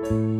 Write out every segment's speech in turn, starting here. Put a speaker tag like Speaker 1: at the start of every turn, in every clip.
Speaker 1: Di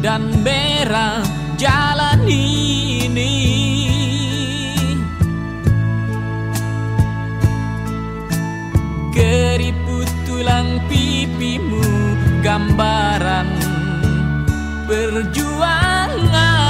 Speaker 1: dan merah jalan ini. Keriput tulang pipimu gambaran perjuangan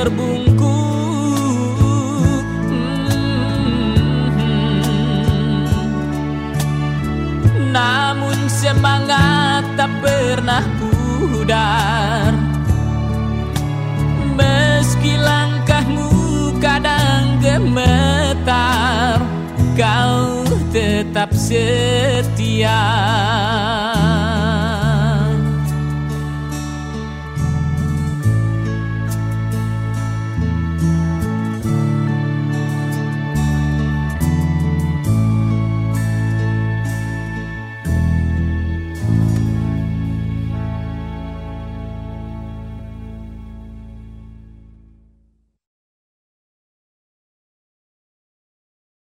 Speaker 1: dan terbungkus Hmm. Namun semangat tak pernah pudar. Meski langkahmu kadang gemetar Kau tetap setia